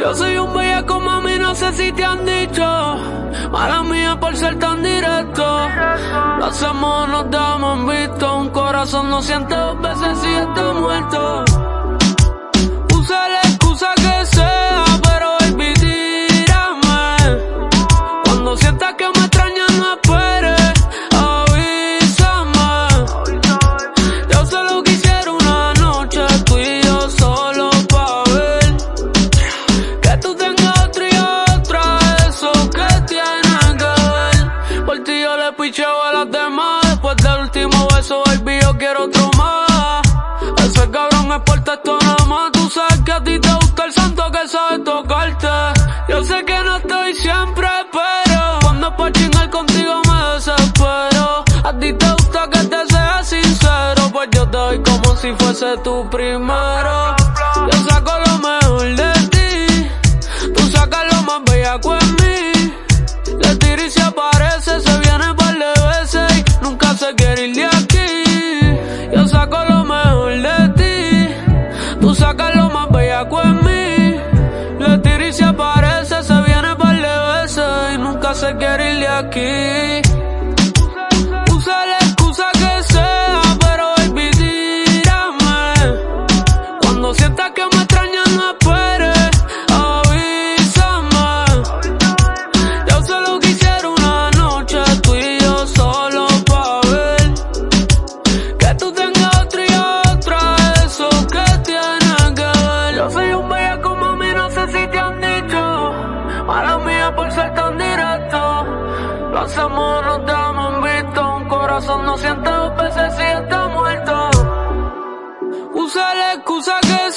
Yo soy un bella como a mí, no sé si te han dicho. Mala mía por ser tan directo. Lo hacemos, nos damos visto. Un corazón no siente dos veces si está muerto. Picheo a las demás. Después del último beso, baby, yo quiero otro más. Ese cabrón es por texto nada más. Tú sabes que a ti te gusta el santo que sabe tocarte. Yo sé que no estoy siempre, pero cuando es pa' chingar contigo me desespero. A ti te gusta que te sea sincero, pues yo te doy como si fuese tu primero. Yo saco lo aquí. Corazón no siente dos veces si está muerto. Usa la excusa que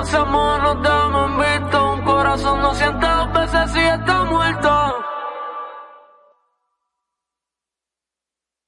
Lo hacemos,